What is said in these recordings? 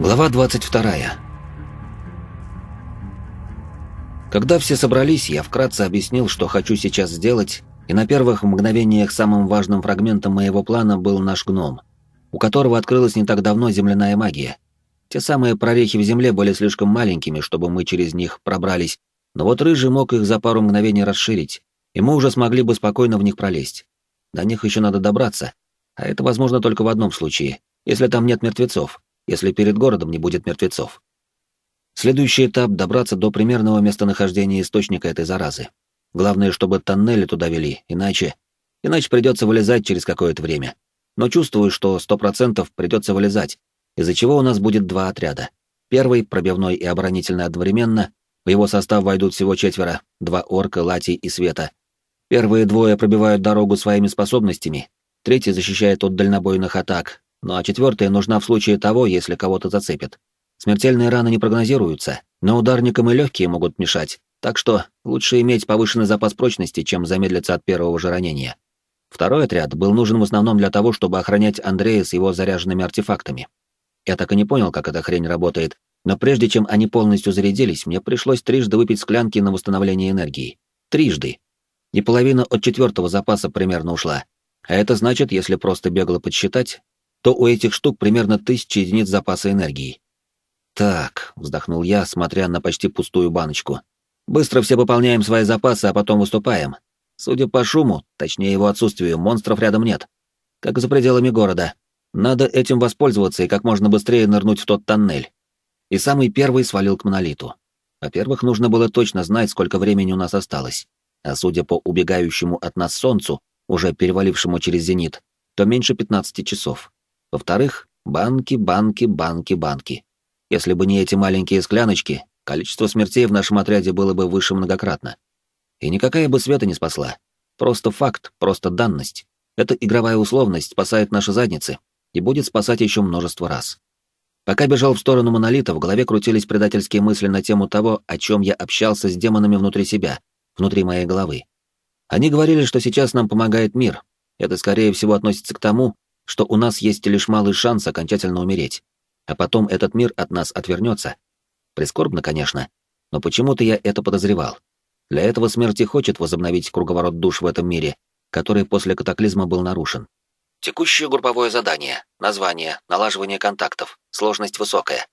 Глава 22. Когда все собрались, я вкратце объяснил, что хочу сейчас сделать, и на первых мгновениях самым важным фрагментом моего плана был наш гном, у которого открылась не так давно земляная магия. Те самые прорехи в земле были слишком маленькими, чтобы мы через них пробрались, но вот рыжий мог их за пару мгновений расширить, и мы уже смогли бы спокойно в них пролезть. До них еще надо добраться, а это возможно только в одном случае, если там нет мертвецов если перед городом не будет мертвецов. Следующий этап — добраться до примерного местонахождения источника этой заразы. Главное, чтобы тоннели туда вели, иначе... Иначе придется вылезать через какое-то время. Но чувствую, что сто процентов придется вылезать, из-за чего у нас будет два отряда. Первый, пробивной и оборонительный одновременно, в его состав войдут всего четверо, два орка, лати и света. Первые двое пробивают дорогу своими способностями, третий защищает от дальнобойных атак, ну а четвертая нужна в случае того, если кого-то зацепит. Смертельные раны не прогнозируются, но ударникам и легкие могут мешать, так что лучше иметь повышенный запас прочности, чем замедлиться от первого же ранения. Второй отряд был нужен в основном для того, чтобы охранять Андрея с его заряженными артефактами. Я так и не понял, как эта хрень работает, но прежде чем они полностью зарядились, мне пришлось трижды выпить склянки на восстановление энергии. Трижды. И половина от четвертого запаса примерно ушла. А это значит, если просто бегло подсчитать, то у этих штук примерно тысяча единиц запаса энергии. «Так», — вздохнул я, смотря на почти пустую баночку. «Быстро все пополняем свои запасы, а потом выступаем. Судя по шуму, точнее его отсутствию, монстров рядом нет. Как за пределами города. Надо этим воспользоваться и как можно быстрее нырнуть в тот тоннель». И самый первый свалил к монолиту. Во-первых, нужно было точно знать, сколько времени у нас осталось. А судя по убегающему от нас солнцу, уже перевалившему через зенит, то меньше 15 часов. Во-вторых, банки, банки, банки, банки. Если бы не эти маленькие скляночки, количество смертей в нашем отряде было бы выше многократно. И никакая бы света не спасла. Просто факт, просто данность. Эта игровая условность спасает наши задницы и будет спасать еще множество раз. Пока бежал в сторону монолита, в голове крутились предательские мысли на тему того, о чем я общался с демонами внутри себя, внутри моей головы. Они говорили, что сейчас нам помогает мир. Это, скорее всего, относится к тому, что у нас есть лишь малый шанс окончательно умереть, а потом этот мир от нас отвернется. Прискорбно, конечно, но почему-то я это подозревал. Для этого смерти хочет возобновить круговорот душ в этом мире, который после катаклизма был нарушен. Текущее групповое задание. Название. Налаживание контактов. Сложность высокая.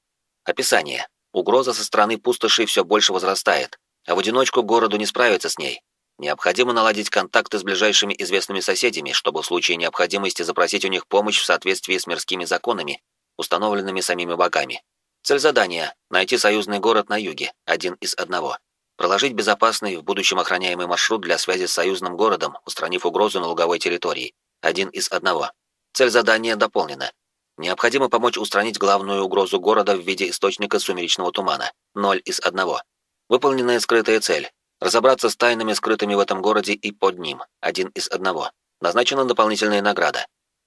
Описание. Угроза со стороны пустоши все больше возрастает, а в одиночку городу не справиться с ней. Необходимо наладить контакты с ближайшими известными соседями, чтобы в случае необходимости запросить у них помощь в соответствии с мирскими законами, установленными самими богами. Цель задания — найти союзный город на юге, один из одного. Проложить безопасный, в будущем охраняемый маршрут для связи с союзным городом, устранив угрозу на луговой территории, один из одного. Цель задания дополнена. Необходимо помочь устранить главную угрозу города в виде источника сумеречного тумана, ноль из одного. Выполненная скрытая цель Разобраться с тайнами, скрытыми в этом городе и под ним, один из одного. Назначена дополнительная награда.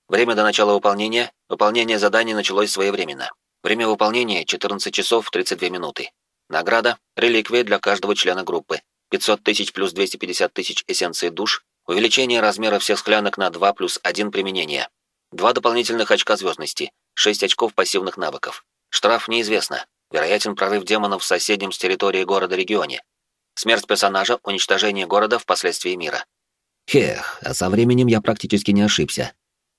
Время до начала выполнения. Выполнение задания началось своевременно. Время выполнения — 14 часов 32 минуты. Награда — реликвия для каждого члена группы. 500 тысяч плюс 250 тысяч эссенций душ. Увеличение размера всех склянок на 2 плюс 1 применение. Два дополнительных очка звездности. 6 очков пассивных навыков. Штраф неизвестно. Вероятен прорыв демонов в соседнем с территории города-регионе. Смерть персонажа, уничтожение города впоследствии мира. Хех, а со временем я практически не ошибся.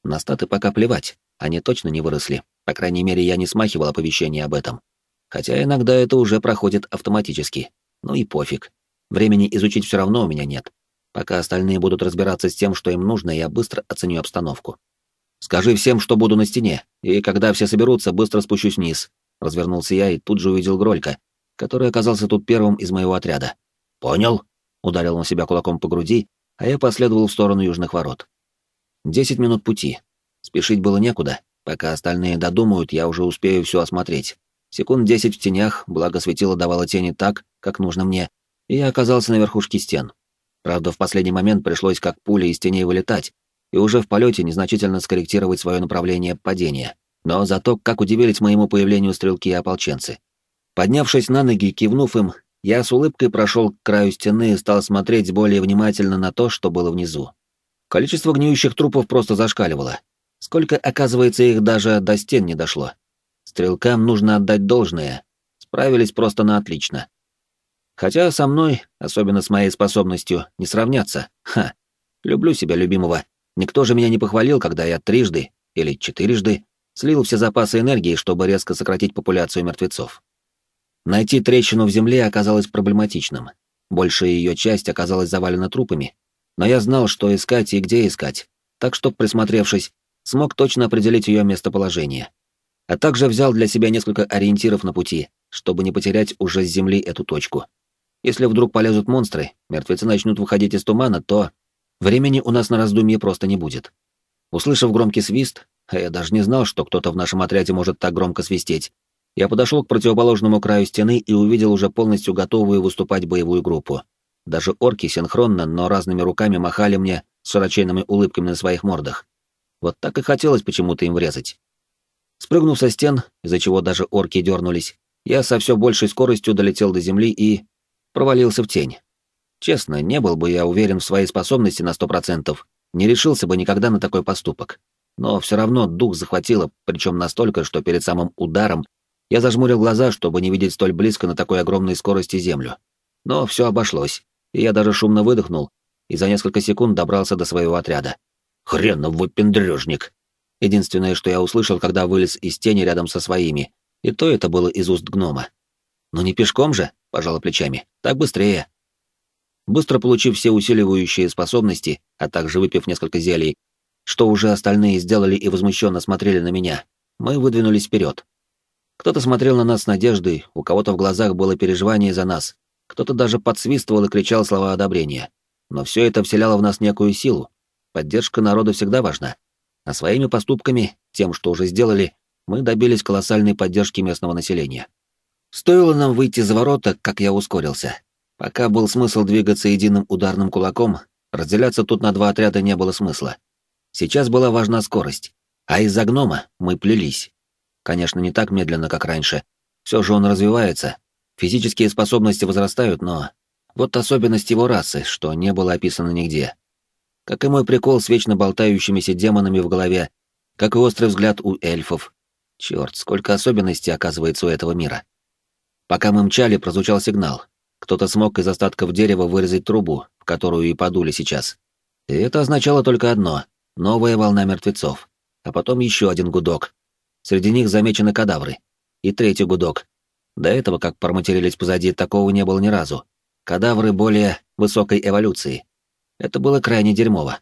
На статы пока плевать, они точно не выросли. По крайней мере, я не смахивал оповещение об этом. Хотя иногда это уже проходит автоматически. Ну и пофиг. Времени изучить все равно у меня нет. Пока остальные будут разбираться с тем, что им нужно, я быстро оценю обстановку. Скажи всем, что буду на стене, и когда все соберутся, быстро спущусь вниз. Развернулся я и тут же увидел Гролька, который оказался тут первым из моего отряда. «Понял?» — ударил он себя кулаком по груди, а я последовал в сторону южных ворот. Десять минут пути. Спешить было некуда. Пока остальные додумают, я уже успею все осмотреть. Секунд десять в тенях, благо светило давало тени так, как нужно мне, и я оказался на верхушке стен. Правда, в последний момент пришлось как пуля из теней вылетать, и уже в полете незначительно скорректировать свое направление падения. Но зато как удивились моему появлению стрелки и ополченцы. Поднявшись на ноги, кивнув им, я с улыбкой прошел к краю стены и стал смотреть более внимательно на то, что было внизу. Количество гниющих трупов просто зашкаливало. Сколько, оказывается, их даже до стен не дошло. Стрелкам нужно отдать должное. Справились просто на отлично. Хотя со мной, особенно с моей способностью, не сравняться. Ха. Люблю себя любимого. Никто же меня не похвалил, когда я трижды или четырежды слил все запасы энергии, чтобы резко сократить популяцию мертвецов. Найти трещину в земле оказалось проблематичным. Большая ее часть оказалась завалена трупами, но я знал, что искать и где искать, так что, присмотревшись, смог точно определить ее местоположение. А также взял для себя несколько ориентиров на пути, чтобы не потерять уже с земли эту точку. Если вдруг полезут монстры, мертвецы начнут выходить из тумана, то времени у нас на раздумье просто не будет. Услышав громкий свист, а я даже не знал, что кто-то в нашем отряде может так громко свистеть, я подошел к противоположному краю стены и увидел уже полностью готовую выступать боевую группу. Даже орки синхронно, но разными руками махали мне с широченными улыбками на своих мордах. Вот так и хотелось почему-то им врезать. Спрыгнув со стен, из-за чего даже орки дернулись, я со все большей скоростью долетел до земли и... провалился в тень. Честно, не был бы я уверен в своей способности на сто процентов, не решился бы никогда на такой поступок. Но все равно дух захватило, причем настолько, что перед самым ударом я зажмурил глаза, чтобы не видеть столь близко на такой огромной скорости землю. Но все обошлось, и я даже шумно выдохнул и за несколько секунд добрался до своего отряда. «Хренов выпендрежник!» Единственное, что я услышал, когда вылез из тени рядом со своими, и то это было из уст гнома. «Ну не пешком же», — пожала плечами, — «так быстрее». Быстро получив все усиливающие способности, а также выпив несколько зелий, что уже остальные сделали и возмущенно смотрели на меня, мы выдвинулись вперед. Кто-то смотрел на нас с надеждой, у кого-то в глазах было переживание за нас, кто-то даже подсвистывал и кричал слова одобрения. Но все это вселяло в нас некую силу. Поддержка народа всегда важна. А своими поступками, тем, что уже сделали, мы добились колоссальной поддержки местного населения. Стоило нам выйти за ворота, как я ускорился. Пока был смысл двигаться единым ударным кулаком, разделяться тут на два отряда не было смысла. Сейчас была важна скорость, а из-за гнома мы плелись. Конечно, не так медленно, как раньше. Все же он развивается. Физические способности возрастают, но... Вот особенность его расы, что не было описано нигде. Как и мой прикол с вечно болтающимися демонами в голове, как и острый взгляд у эльфов. Черт, сколько особенностей оказывается у этого мира. Пока мы мчали, прозвучал сигнал. Кто-то смог из остатков дерева вырезать трубу, в которую и подули сейчас. И это означало только одно — новая волна мертвецов. А потом еще один гудок, Среди них замечены кадавры. И третий гудок. До этого, как проматерились позади, такого не было ни разу. Кадавры более высокой эволюции. Это было крайне дерьмово.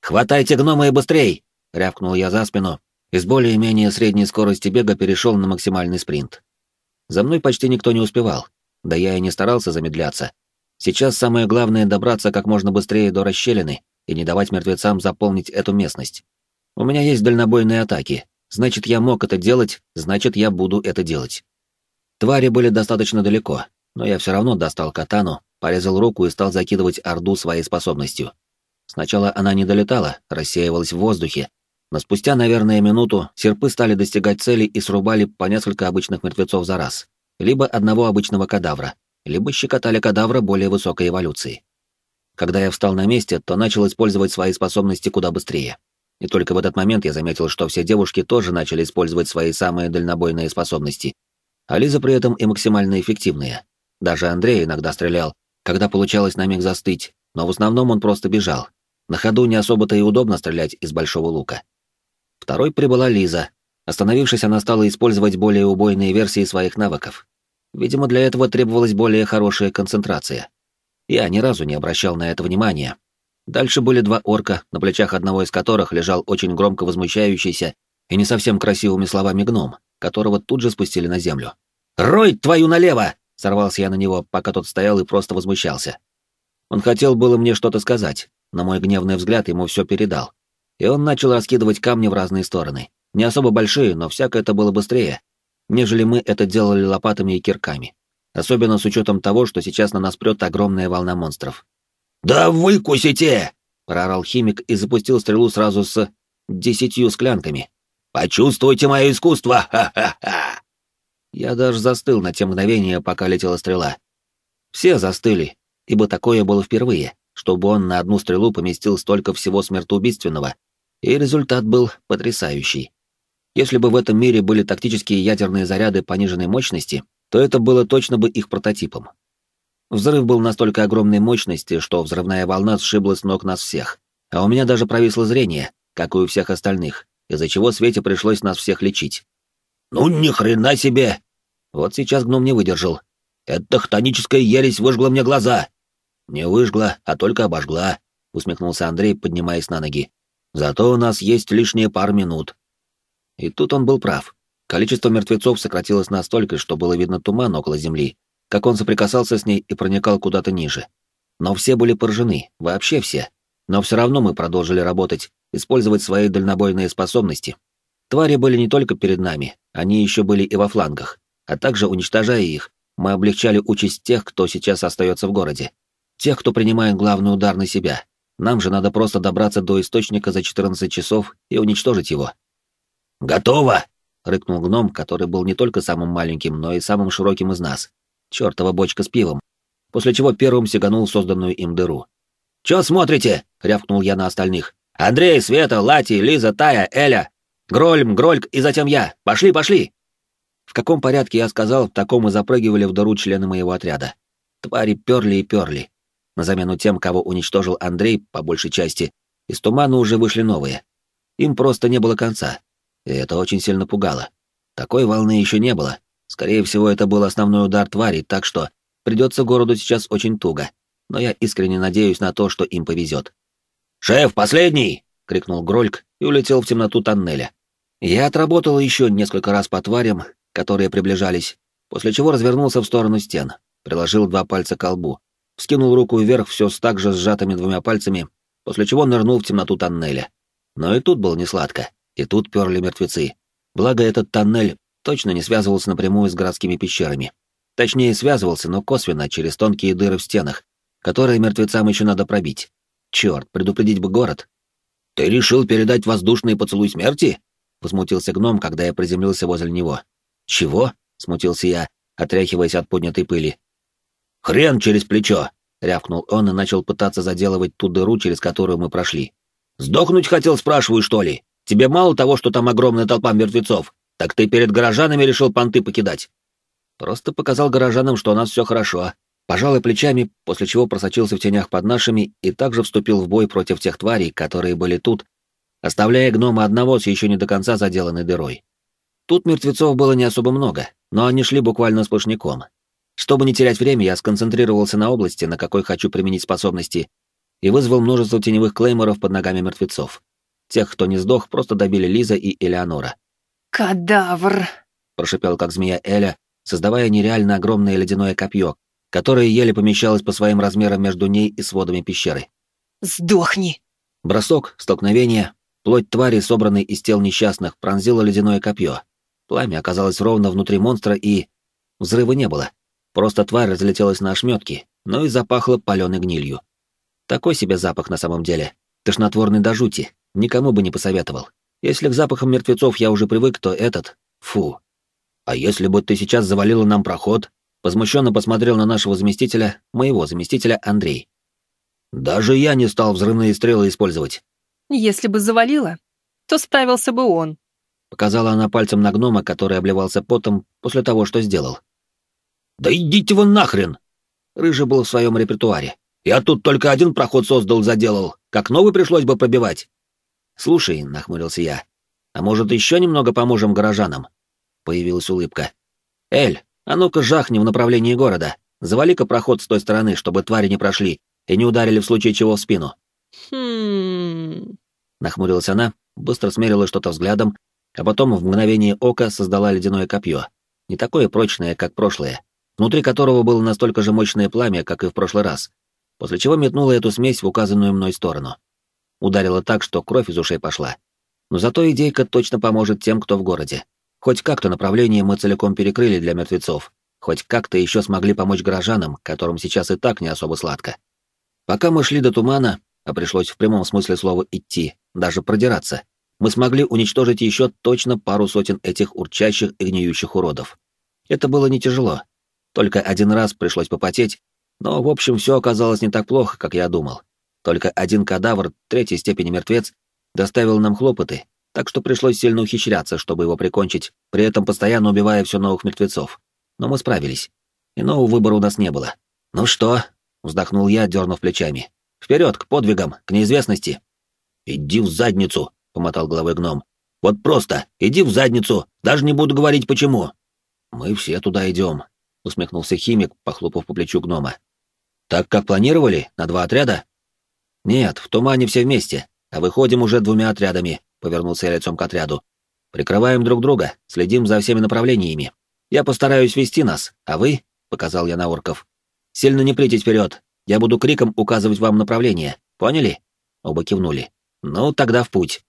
«Хватайте гнома и быстрей!» — рявкнул я за спину, и с более-менее средней скорости бега перешел на максимальный спринт. За мной почти никто не успевал, да я и не старался замедляться. Сейчас самое главное — добраться как можно быстрее до расщелины и не давать мертвецам заполнить эту местность. У меня есть дальнобойные атаки, Значит, я мог это делать, значит, я буду это делать. Твари были достаточно далеко, но я все равно достал катану, порезал руку и стал закидывать орду своей способностью. Сначала она не долетала, рассеивалась в воздухе, но спустя, наверное, минуту серпы стали достигать цели и срубали по несколько обычных мертвецов за раз. Либо одного обычного кадавра, либо щекотали кадавра более высокой эволюции. Когда я встал на месте, то начал использовать свои способности куда быстрее. И только в этот момент я заметил, что все девушки тоже начали использовать свои самые дальнобойные способности, а Лиза при этом и максимально эффективная. Даже Андрей иногда стрелял, когда получалось на миг застыть, но в основном он просто бежал. На ходу не особо-то и удобно стрелять из большого лука. Второй прибыла Лиза. Остановившись, она стала использовать более убойные версии своих навыков. Видимо, для этого требовалась более хорошая концентрация. Я ни разу не обращал на это внимания, Дальше были два орка, на плечах одного из которых лежал очень громко возмущающийся и не совсем красивыми словами гном, которого тут же спустили на землю. «Рой твою налево!» — сорвался я на него, пока тот стоял и просто возмущался. Он хотел было мне что-то сказать, но мой гневный взгляд ему все передал. И он начал раскидывать камни в разные стороны. Не особо большие, но всяко это было быстрее, нежели мы это делали лопатами и кирками. Особенно с учетом того, что сейчас на нас прет огромная волна монстров. «Да выкусите!» — проорал химик и запустил стрелу сразу с десятью склянками. «Почувствуйте мое искусство! Ха-ха-ха!» Я даже застыл на те мгновения, пока летела стрела. Все застыли, ибо такое было впервые, чтобы он на одну стрелу поместил столько всего смертоубийственного, и результат был потрясающий. Если бы в этом мире были тактические ядерные заряды пониженной мощности, то это было точно бы их прототипом. Взрыв был настолько огромной мощности, что взрывная волна сшибла с ног нас всех. А у меня даже провисло зрение, как и у всех остальных, из-за чего Свете пришлось нас всех лечить. «Ну ни хрена себе!» Вот сейчас гном не выдержал. «Эта хтоническая ересь выжгла мне глаза!» «Не выжгла, а только обожгла», — усмехнулся Андрей, поднимаясь на ноги. «Зато у нас есть лишние пару минут». И тут он был прав. Количество мертвецов сократилось настолько, что было видно туман около земли, как он соприкасался с ней и проникал куда-то ниже. Но все были поражены, вообще все. Но все равно мы продолжили работать, использовать свои дальнобойные способности. Твари были не только перед нами, они еще были и во флангах, а также, уничтожая их, мы облегчали участь тех, кто сейчас остается в городе. Тех, кто принимает главный удар на себя. Нам же надо просто добраться до источника за 14 часов и уничтожить его. «Готово!» — рыкнул гном, который был не только самым маленьким, но и самым широким из нас. Чёртова бочка с пивом. После чего первым сиганул созданную им дыру. «Чё смотрите?» — рявкнул я на остальных. «Андрей, Света, Лати, Лиза, Тая, Эля! Грольм, Грольк и затем я! Пошли, пошли!» В каком порядке я сказал, в таком и запрыгивали в дыру члены моего отряда. Твари перли и перли. На замену тем, кого уничтожил Андрей, по большей части, из тумана уже вышли новые. Им просто не было конца. И это очень сильно пугало. Такой волны еще не было. Скорее всего, это был основной удар твари, так что придется городу сейчас очень туго но я искренне надеюсь на то, что им повезет. «Шеф, последний!» — крикнул Грольк и улетел в темноту тоннеля. Я отработал еще несколько раз по тварям, которые приближались, после чего развернулся в сторону стен, приложил два пальца к колбу, вскинул руку вверх все с так же сжатыми двумя пальцами, после чего нырнул в темноту тоннеля. Но и тут было несладко, и тут перли мертвецы. Благо этот тоннель точно не связывался напрямую с городскими пещерами. Точнее, связывался, но косвенно, через тонкие дыры в стенах, которые мертвецам еще надо пробить. Черт, предупредить бы город. «Ты решил передать воздушный поцелуй смерти?» — возмутился гном, когда я приземлился возле него. «Чего?» — смутился я, отряхиваясь от поднятой пыли. «Хрен через плечо!» — рявкнул он и начал пытаться заделывать ту дыру, через которую мы прошли. «Сдохнуть хотел, спрашиваю, что ли? Тебе мало того, что там огромная толпа мертвецов, так ты перед горожанами решил понты покидать?» Просто показал горожанам, что у нас все хорошо, пожал плечами, после чего просочился в тенях под нашими и также вступил в бой против тех тварей, которые были тут, оставляя гнома одного с еще не до конца заделанной дырой. Тут мертвецов было не особо много, но они шли буквально сплошняком. Чтобы не терять время, я сконцентрировался на области, на какой хочу применить способности, и вызвал множество теневых клейморов под ногами мертвецов. Тех, кто не сдох, просто добили Лиза и Элеонора. «Кадавр!» — прошипел как змея Эля, создавая нереально огромное ледяное копье, которая еле помещалась по своим размерам между ней и сводами пещеры. «Сдохни!» Бросок, столкновение, плоть твари, собранной из тел несчастных, пронзила ледяное копье. Пламя оказалось ровно внутри монстра и... Взрыва не было. Просто тварь разлетелась на ошметки, но и запахла паленой гнилью. Такой себе запах на самом деле. Тошнотворный до жути. Никому бы не посоветовал. Если к запахам мертвецов я уже привык, то этот... Фу. А если бы ты сейчас завалила нам проход, Возмущенно посмотрел на нашего заместителя, моего заместителя Андрей. Даже я не стал взрывные стрелы использовать. Если бы завалило, то справился бы он. Показала она пальцем на гнома, который обливался потом после того, что сделал. Да идите вы нахрен! Рыжий был в своем репертуаре. Я тут только один проход создал, заделал. Как новый пришлось бы пробивать. Слушай, нахмурился я, а может еще немного поможем горожанам? Появилась улыбка. Эль, а ну-ка жахни в направлении города. Завали-ка проход с той стороны, чтобы твари не прошли и не ударили в случае чего в спину. Хм. Нахмурилась она, быстро смерила что-то взглядом, а потом в мгновение ока создала ледяное копье. Не такое прочное, как прошлое, внутри которого было настолько же мощное пламя, как и в прошлый раз, после чего метнула эту смесь в указанную мной сторону. Ударила так, что кровь из ушей пошла. Но зато идейка точно поможет тем, кто в городе. Хоть как-то направление мы целиком перекрыли для мертвецов, хоть как-то еще смогли помочь горожанам, которым сейчас и так не особо сладко. Пока мы шли до тумана, а пришлось в прямом смысле слова идти, даже продираться, мы смогли уничтожить еще точно пару сотен этих урчащих и гниющих уродов. Это было не тяжело. Только один раз пришлось попотеть, но, в общем, все оказалось не так плохо, как я думал. Только один кадавр, третьей степени мертвец, доставил нам хлопоты, так что пришлось сильно ухищряться, чтобы его прикончить, при этом постоянно убивая все новых мертвецов. Но мы справились. Иного выбора у нас не было. «Ну что?» — вздохнул я, дернув плечами. «Вперед, к подвигам, к неизвестности!» «Иди в задницу!» — помотал головой гном. «Вот просто, иди в задницу, даже не буду говорить почему!» «Мы все туда идем», — усмехнулся химик, похлопав по плечу гнома. «Так как планировали? На два отряда?» «Нет, в тумане все вместе, а выходим уже двумя отрядами», — повернулся я лицом к отряду. «Прикрываем друг друга, следим за всеми направлениями. Я постараюсь вести нас, а вы, — показал я на орков, — сильно не плетить вперед, я буду криком указывать вам направление, поняли?» Оба кивнули. «Ну, тогда в путь».